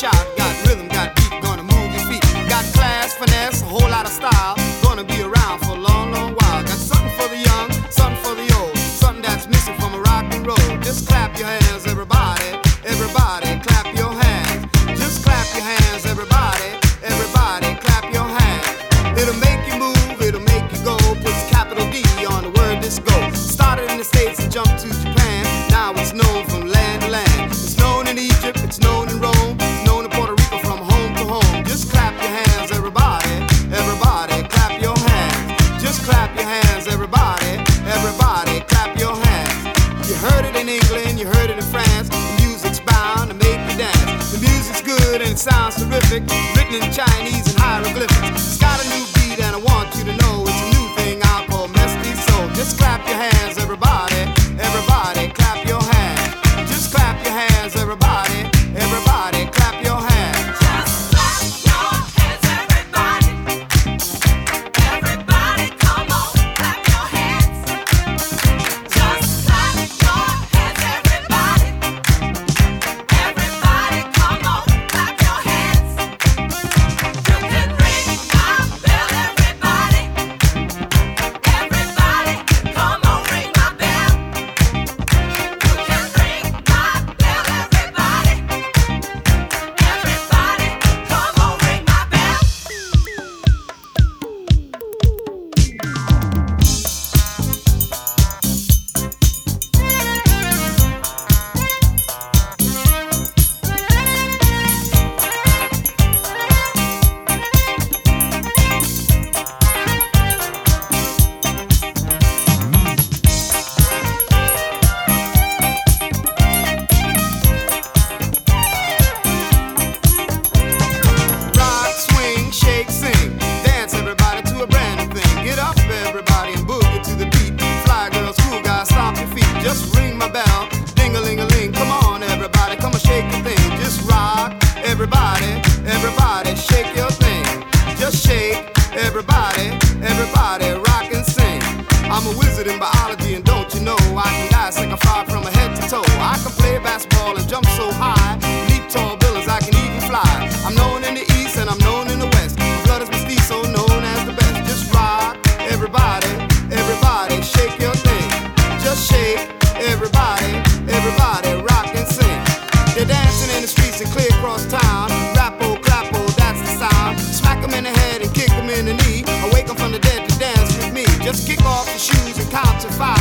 shot. Got rhythm, got beat, gonna move your feet. Got class, finesse, a whole lot of style. Gonna be around for a long, long while. Got something for the young, something for the old, something that's missing from a rock and roll. Just clap your hands, everybody. terrific, written in Chinese and hieroglyphics. It's got a new beat, and I want you to know it's a new thing I call messy Soul. Just clap everybody, everybody rock and sing. I'm a wizard in biology, and don't you know I can dissect a five Just kick off your shoes and count to five.